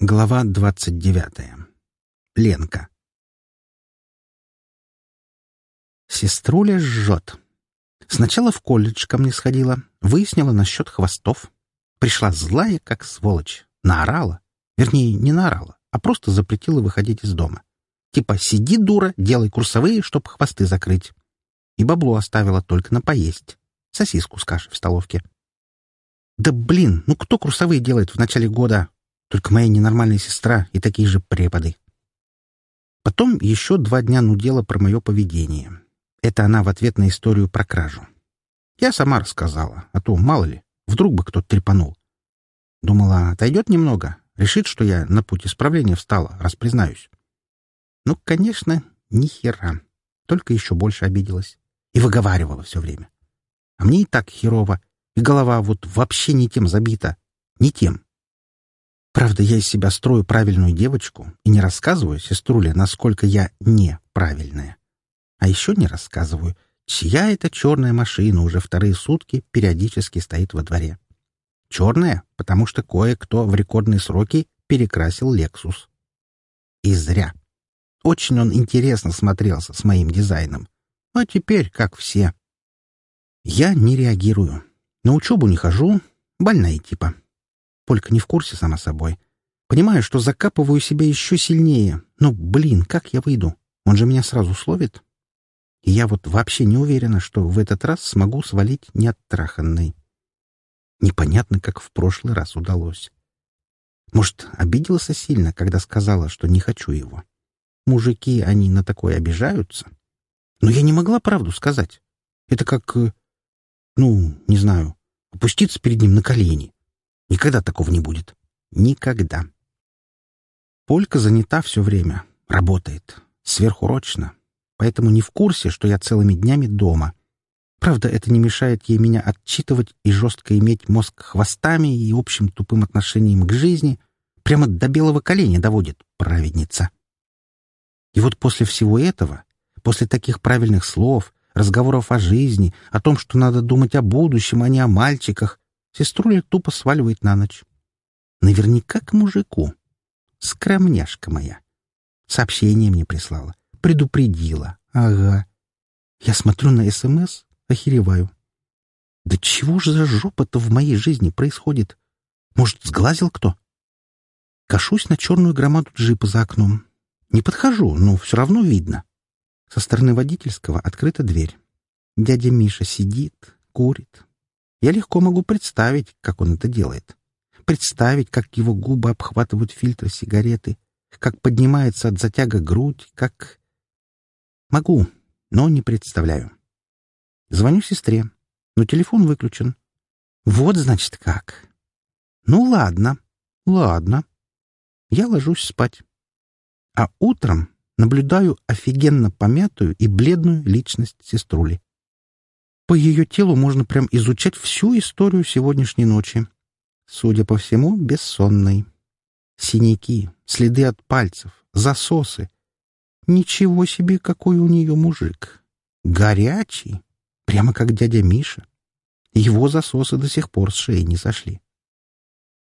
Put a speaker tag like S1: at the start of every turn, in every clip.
S1: Глава двадцать девятая. Ленка. Сеструля жжет. Сначала в колледж ко мне сходила, выяснила насчет хвостов. Пришла злая, как сволочь. Наорала. Вернее, не наорала, а просто запретила выходить из дома. Типа «сиди, дура, делай курсовые, чтоб хвосты закрыть». И бабло оставила только на поесть. Сосиску с кашей в столовке. Да блин, ну кто курсовые делает в начале года? Только моя ненормальная сестра и такие же преподы. Потом еще два дня нудела про мое поведение. Это она в ответ на историю про кражу. Я сама рассказала, а то, мало ли, вдруг бы кто-то трепанул. Думала, отойдет немного, решит, что я на путь исправления встала, раз признаюсь. Ну, конечно, ни хера. Только еще больше обиделась. И выговаривала все время. А мне и так херово. И голова вот вообще не тем забита. Не тем. Правда, я из себя строю правильную девочку и не рассказываю сеструле, насколько я неправильная. А еще не рассказываю, чья эта черная машина уже вторые сутки периодически стоит во дворе. Черная, потому что кое-кто в рекордные сроки перекрасил «Лексус». И зря. Очень он интересно смотрелся с моим дизайном. А теперь, как все. Я не реагирую. На учебу не хожу, больная типа. Полька не в курсе, само собой. Понимаю, что закапываю себя еще сильнее. Но, блин, как я выйду? Он же меня сразу словит. И я вот вообще не уверена, что в этот раз смогу свалить неоттраханной. Непонятно, как в прошлый раз удалось. Может, обиделся сильно, когда сказала, что не хочу его. Мужики, они на такое обижаются. Но я не могла правду сказать. Это как... Э, ну, не знаю, опуститься перед ним на колени. Никогда такого не будет. Никогда. Полька занята все время. Работает. Сверхурочно. Поэтому не в курсе, что я целыми днями дома. Правда, это не мешает ей меня отчитывать и жестко иметь мозг хвостами и общим тупым отношением к жизни. Прямо до белого коленя доводит праведница. И вот после всего этого, после таких правильных слов, разговоров о жизни, о том, что надо думать о будущем, а не о мальчиках, Сеструля тупо сваливает на ночь. Наверняка к мужику. Скромняшка моя. Сообщение мне прислала. Предупредила. Ага. Я смотрю на СМС, охереваю. Да чего же за жопа-то в моей жизни происходит? Может, сглазил кто? Кашусь на черную громаду джипа за окном. Не подхожу, но все равно видно. Со стороны водительского открыта дверь. Дядя Миша сидит, курит, я легко могу представить, как он это делает. Представить, как его губы обхватывают фильтр сигареты, как поднимается от затяга грудь, как... Могу, но не представляю. Звоню сестре, но телефон выключен. Вот, значит, как. Ну, ладно, ладно. Я ложусь спать. А утром наблюдаю офигенно помятую и бледную личность сеструли. По ее телу можно прям изучать всю историю сегодняшней ночи. Судя по всему, бессонной. Синяки, следы от пальцев, засосы. Ничего себе, какой у нее мужик. Горячий, прямо как дядя Миша. Его засосы до сих пор с шеи не сошли.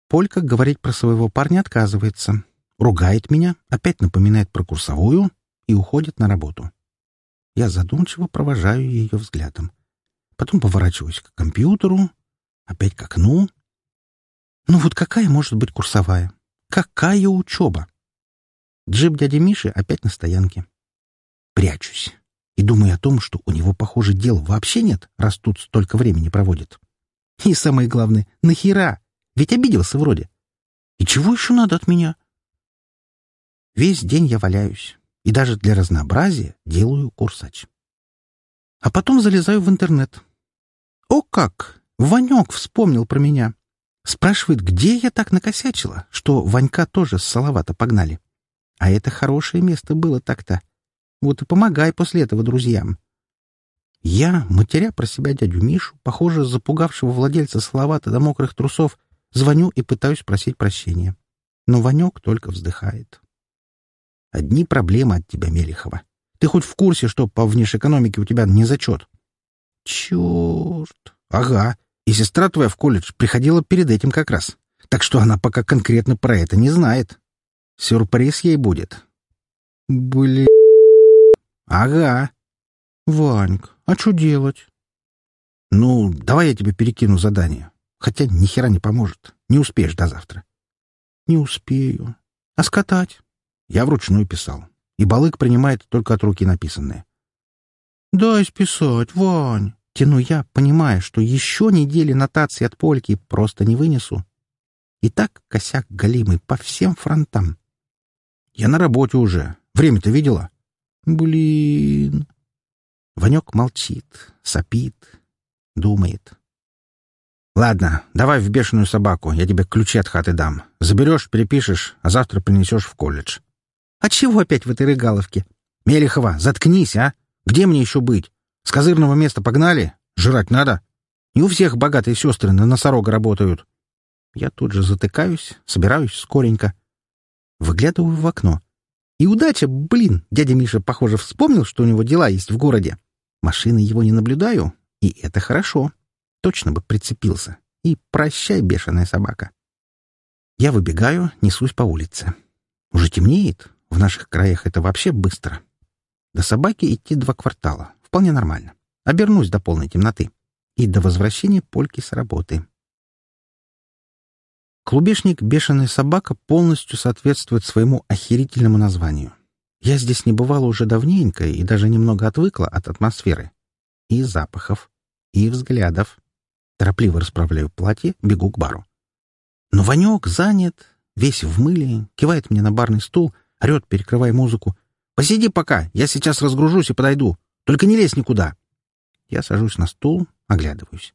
S1: Полька говорить про своего парня отказывается. Ругает меня, опять напоминает про курсовую и уходит на работу. Я задумчиво провожаю ее взглядом. Потом поворачиваюсь к компьютеру, опять к окну. Ну вот какая может быть курсовая? Какая учеба? Джип дяди Миши опять на стоянке. Прячусь и думаю о том, что у него, похоже, дел вообще нет, раз тут столько времени проводит. И самое главное, нахера? Ведь обиделся вроде. И чего еще надо от меня? Весь день я валяюсь и даже для разнообразия делаю курсач. А потом залезаю в интернет. О как! Ванек вспомнил про меня. Спрашивает, где я так накосячила, что Ванька тоже с Салавата погнали. А это хорошее место было так-то. Вот и помогай после этого друзьям. Я, матеря про себя дядю Мишу, похоже, запугавшего владельца Салавата до мокрых трусов, звоню и пытаюсь просить прощения. Но Ванек только вздыхает. Одни проблемы от тебя, Мелихова. Ты хоть в курсе, что по внешэкономике у тебя не зачет? Черт! Ага. И сестра твоя в колледж приходила перед этим как раз. так что она пока конкретно про это не знает. Сюрприз ей будет. Блин. Ага. Ваньк, а что делать? Ну, давай я тебе перекину задание. Хотя ни хера не поможет. Не успеешь до завтра. Не успею. А скатать? Я вручную писал. И балык принимает только от руки написанное. Дай списать, Вань. Тяну я, понимая, что еще недели нотации от Польки просто не вынесу. И так косяк галимый по всем фронтам. Я на работе уже. Время-то видела? Блин. Ванек молчит, сопит, думает. Ладно, давай в бешеную собаку, я тебе ключи от хаты дам. Заберешь, перепишешь, а завтра принесешь в колледж. А чего опять в этой рыгаловке? Мелехова, заткнись, а? Где мне еще быть? С козырного места погнали? Жрать надо? Не у всех богатые сестры на носорога работают. Я тут же затыкаюсь, собираюсь скоренько. Выглядываю в окно. И удача, блин, дядя Миша, похоже, вспомнил, что у него дела есть в городе. Машины его не наблюдаю, и это хорошо. Точно бы прицепился. И прощай, бешеная собака. Я выбегаю, несусь по улице. Уже темнеет. В наших краях это вообще быстро. До собаки идти два квартала. Вполне нормально. Обернусь до полной темноты. И до возвращения Польки с работы. Клубешник «Бешеная собака» полностью соответствует своему охерительному названию. Я здесь не бывала уже давненько и даже немного отвыкла от атмосферы. И запахов, и взглядов. Торопливо расправляю платье, бегу к бару. Но Ванек занят, весь в мыле, кивает мне на барный стул, орет, перекрывая музыку. «Посиди пока, я сейчас разгружусь и подойду. Только не лезь никуда». Я сажусь на стул, оглядываюсь.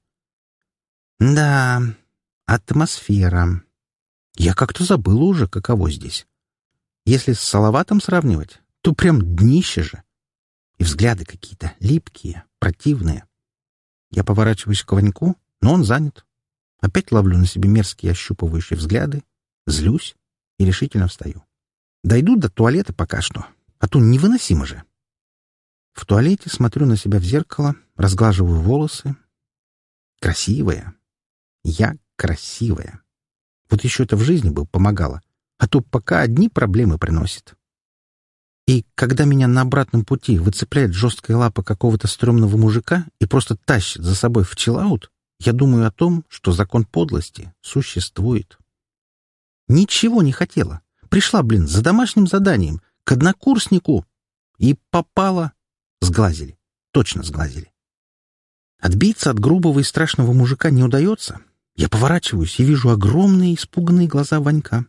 S1: Да, Атмосфера. Я как-то забыла уже, каково здесь. Если с Салаватом сравнивать, то прям днище же. И взгляды какие-то липкие, противные. Я поворачиваюсь к Ваньку, но он занят. Опять ловлю на себе мерзкие ощупывающие взгляды, злюсь и решительно встаю. Дойду до туалета пока что, а то невыносимо же. В туалете смотрю на себя в зеркало, разглаживаю волосы. Красивая. Я красивая. Вот еще это в жизни бы помогало, а то пока одни проблемы приносит. И когда меня на обратном пути выцепляет жесткая лапа какого-то стрёмного мужика и просто тащит за собой в чиллаут, я думаю о том, что закон подлости существует. Ничего не хотела. Пришла, блин, за домашним заданием, к однокурснику. И попала. Сглазили. Точно сглазили. Отбиться от грубого и страшного мужика не удается, я поворачиваюсь и вижу огромные испуганные глаза Ванька.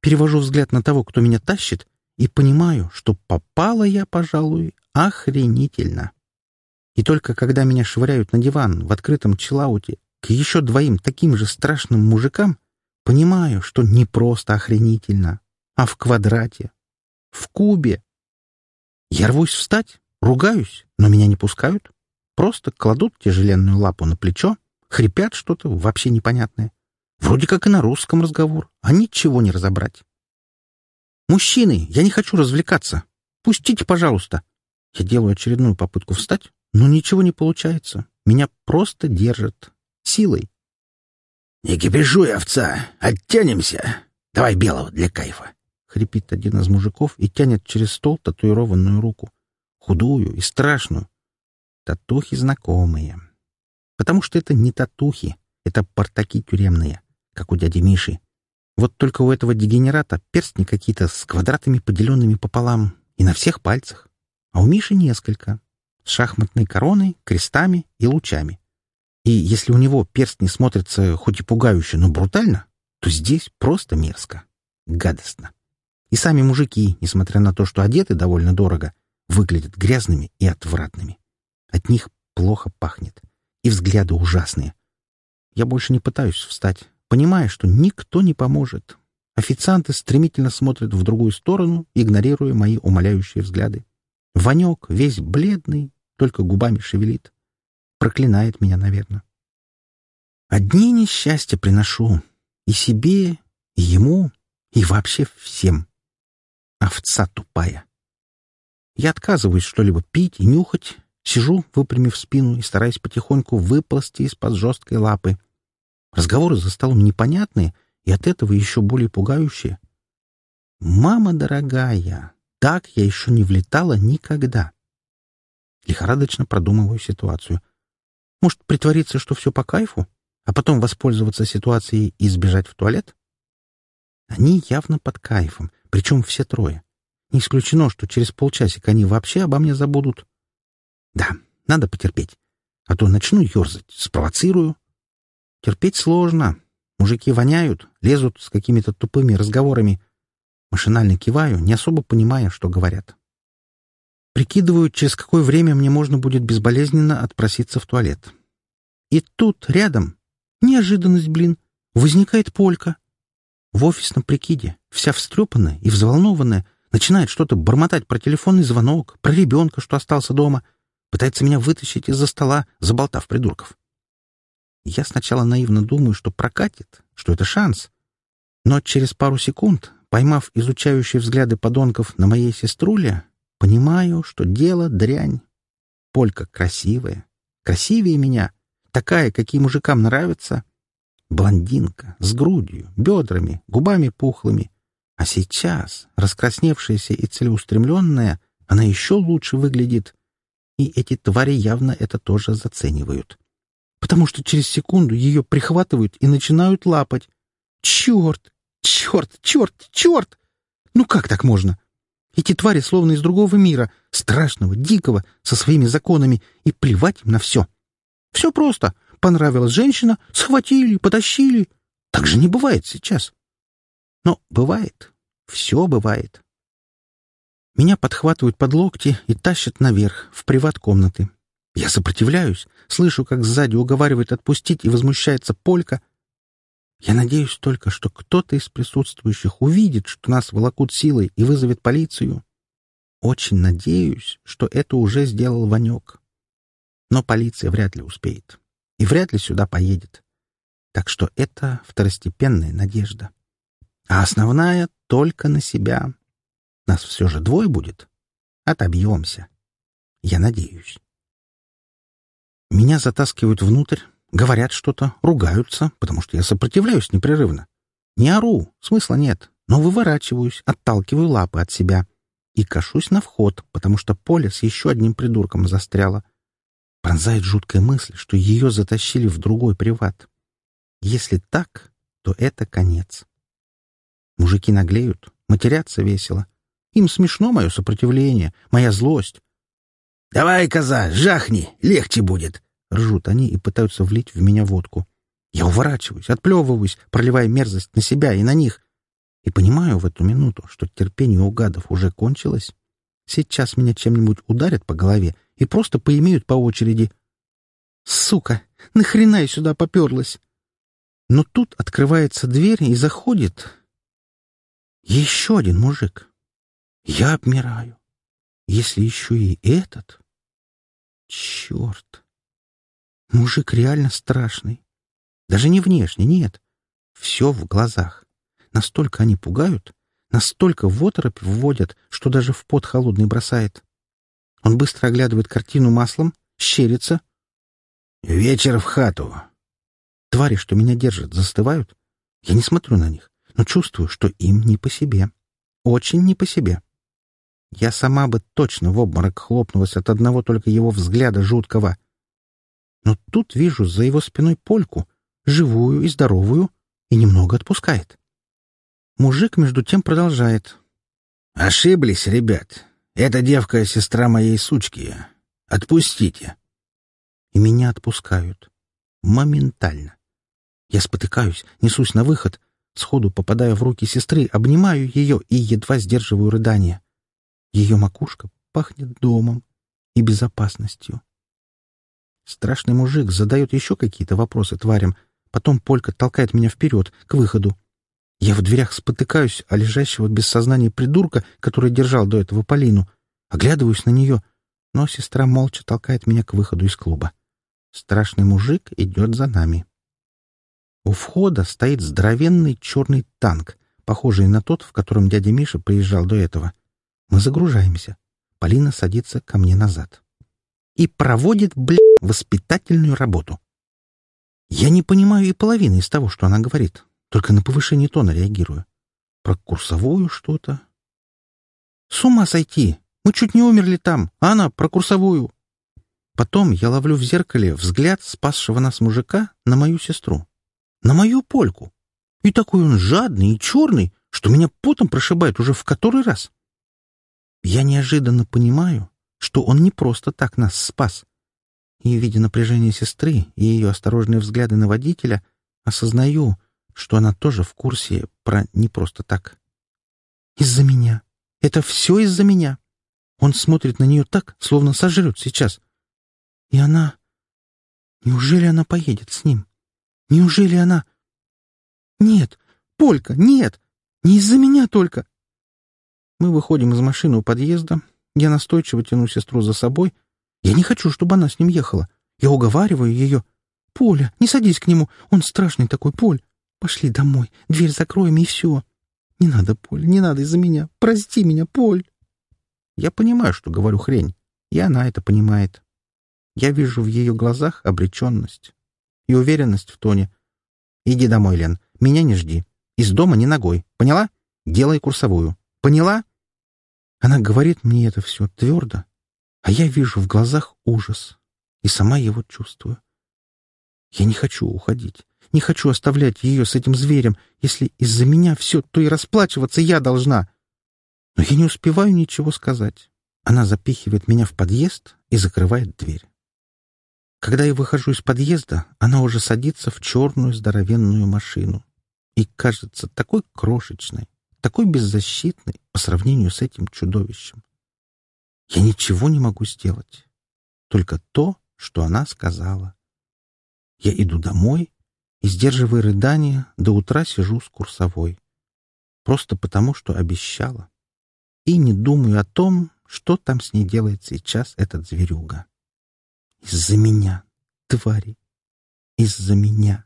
S1: Перевожу взгляд на того, кто меня тащит, и понимаю, что попала я, пожалуй, охренительно. И только когда меня швыряют на диван в открытом чиллауте к еще двоим таким же страшным мужикам, понимаю, что не просто охренительно, а в квадрате, в кубе. Я рвусь встать, ругаюсь, но меня не пускают. Просто кладут тяжеленную лапу на плечо Хрипят что-то вообще непонятное. Вроде как и на русском разговор, а ничего не разобрать. «Мужчины, я не хочу развлекаться. Пустите, пожалуйста». Я делаю очередную попытку встать, но ничего не получается. Меня просто держат. Силой. «Не кипишуй, овца! Оттянемся! Давай белого для кайфа!» Хрипит один из мужиков и тянет через стол татуированную руку. Худую и страшную. Татухи знакомые потому что это не татухи, это портаки тюремные, как у дяди Миши. Вот только у этого дегенерата перстни какие-то с квадратами, поделенными пополам, и на всех пальцах. А у Миши несколько. С шахматной короной, крестами и лучами. И если у него перстни смотрятся хоть и пугающе, но брутально, то здесь просто мерзко. Гадостно. И сами мужики, несмотря на то, что одеты довольно дорого, выглядят грязными и отвратными. От них плохо пахнет и взгляды ужасные. Я больше не пытаюсь встать, понимая, что никто не поможет. Официанты стремительно смотрят в другую сторону, игнорируя мои умоляющие взгляды. Ванек, весь бледный, только губами шевелит. Проклинает меня, наверное. Одни несчастья приношу. И себе, и ему, и вообще всем. Овца тупая. Я отказываюсь что-либо пить и нюхать, Сижу, выпрямив спину и стараясь потихоньку выползти из-под жесткой лапы. Разговоры за столом непонятные, и от этого еще более пугающее. «Мама дорогая, так я еще не влетала никогда». Лихорадочно продумываю ситуацию. Может, притвориться, что все по кайфу, а потом воспользоваться ситуацией и сбежать в туалет? Они явно под кайфом, причем все трое. Не исключено, что через полчасика они вообще обо мне забудут. Да, надо потерпеть. А то начну ерзать, спровоцирую. Терпеть сложно. Мужики воняют, лезут с какими-то тупыми разговорами. Машинально киваю, не особо понимая, что говорят. Прикидываю, через какое время мне можно будет безболезненно отпроситься в туалет. И тут, рядом, неожиданность, блин, возникает полька. В офисном прикиде, вся встрепанная и взволнованная, начинает что-то бормотать про телефонный звонок, про ребенка, что остался дома, пытается меня вытащить из-за стола, заболтав придурков. Я сначала наивно думаю, что прокатит, что это шанс. Но через пару секунд, поймав изучающие взгляды подонков на моей сеструле, понимаю, что дело дрянь. Полька красивая, красивее меня, такая, какие мужикам нравятся. Блондинка, с грудью, бедрами, губами пухлыми. А сейчас, раскрасневшаяся и целеустремленная, она еще лучше выглядит. И эти твари явно это тоже заценивают. Потому что через секунду ее прихватывают и начинают лапать. Черт! Черт! Черт! Черт! Ну как так можно? Эти твари словно из другого мира, страшного, дикого, со своими законами, и плевать им на все. Все просто. Понравилась женщина, схватили, потащили. Так же не бывает сейчас. Но бывает. Все бывает. Меня подхватывают под локти и тащат наверх, в приват-комнаты. Я сопротивляюсь, слышу, как сзади уговаривает отпустить и возмущается Полька. Я надеюсь только, что кто-то из присутствующих увидит, что нас волокут силой и вызовет полицию. Очень надеюсь, что это уже сделал Ванек. Но полиция вряд ли успеет и вряд ли сюда поедет. Так что это второстепенная надежда. А основная — только на себя. Нас все же двое будет. Отобьемся. Я надеюсь. Меня затаскивают внутрь, говорят что-то, ругаются, потому что я сопротивляюсь непрерывно. Не ору, смысла нет, но выворачиваюсь, отталкиваю лапы от себя и кашусь на вход, потому что поле с еще одним придурком застряло. Пронзает жуткая мысль, что ее затащили в другой приват. Если так, то это конец. Мужики наглеют, матерятся весело. Им смешно мое сопротивление, моя злость. «Давай, коза, жахни, легче будет!» Ржут они и пытаются влить в меня водку. Я уворачиваюсь, отплевываюсь, проливая мерзость на себя и на них. И понимаю в эту минуту, что терпение у гадов уже кончилось. Сейчас меня чем-нибудь ударят по голове и просто поимеют по очереди. Сука, нахрена я сюда поперлась? Но тут открывается дверь и заходит еще один мужик. Я обмираю. Если еще и этот... Черт! Мужик реально страшный. Даже не внешне, нет. Все в глазах. Настолько они пугают, настолько в оторопь вводят, что даже в пот холодный бросает. Он быстро оглядывает картину маслом, щерится. «Вечер в хату». Твари, что меня держат, застывают. Я не смотрю на них, но чувствую, что им не по себе. Очень не по себе. Я сама бы точно в обморок хлопнулась от одного только его взгляда жуткого. Но тут вижу за его спиной польку, живую и здоровую, и немного отпускает. Мужик между тем продолжает. «Ошиблись, ребят. Эта девка — сестра моей сучки. Отпустите. И меня отпускают. Моментально. Я спотыкаюсь, несусь на выход, сходу попадая в руки сестры, обнимаю ее и едва сдерживаю рыдание. Ее макушка пахнет домом и безопасностью. Страшный мужик задает еще какие-то вопросы тварям, потом Полька толкает меня вперед, к выходу. Я в дверях спотыкаюсь о лежащего без сознания придурка, который держал до этого Полину. Оглядываюсь на нее, но сестра молча толкает меня к выходу из клуба. Страшный мужик идет за нами. У входа стоит здоровенный черный танк, похожий на тот, в котором дядя Миша приезжал до этого. Мы загружаемся. Полина садится ко мне назад. И проводит, блядь, воспитательную работу. Я не понимаю и половины из того, что она говорит. Только на повышение тона реагирую. Про курсовую что-то. С ума сойти! Мы чуть не умерли там, а она про курсовую. Потом я ловлю в зеркале взгляд спасшего нас мужика на мою сестру. На мою польку. И такой он жадный и черный, что меня потом прошибает уже в который раз. Я неожиданно понимаю, что он не просто так нас спас. И, видя напряжение сестры и ее осторожные взгляды на водителя, осознаю, что она тоже в курсе про «не просто так». Из-за меня. Это все из-за меня. Он смотрит на нее так, словно сожрет сейчас. И она... Неужели она поедет с ним? Неужели она... Нет, Полька, нет! Не из-за меня только! Мы выходим из машины у подъезда. Я настойчиво тяну сестру за собой. Я не хочу, чтобы она с ним ехала. Я уговариваю ее. «Поля, не садись к нему. Он страшный такой, Поль. Пошли домой. Дверь закроем, и все. Не надо, Поль, не надо из-за меня. Прости меня, Поль». Я понимаю, что говорю хрень, и она это понимает. Я вижу в ее глазах обреченность и уверенность в тоне. «Иди домой, Лен, меня не жди. Из дома не ногой. Поняла? Делай курсовую. Поняла?» Она говорит мне это все твердо, а я вижу в глазах ужас и сама его чувствую. Я не хочу уходить, не хочу оставлять ее с этим зверем. Если из-за меня все, то и расплачиваться я должна. Но я не успеваю ничего сказать. Она запихивает меня в подъезд и закрывает дверь. Когда я выхожу из подъезда, она уже садится в черную здоровенную машину и кажется такой крошечной, такой беззащитной по сравнению с этим чудовищем. Я ничего не могу сделать, только то, что она сказала. Я иду домой и, сдерживая рыдания, до утра сижу с курсовой. Просто потому, что обещала и не думаю о том, что там с ней делает сейчас этот зверюга. Из-за меня, твари, из-за меня.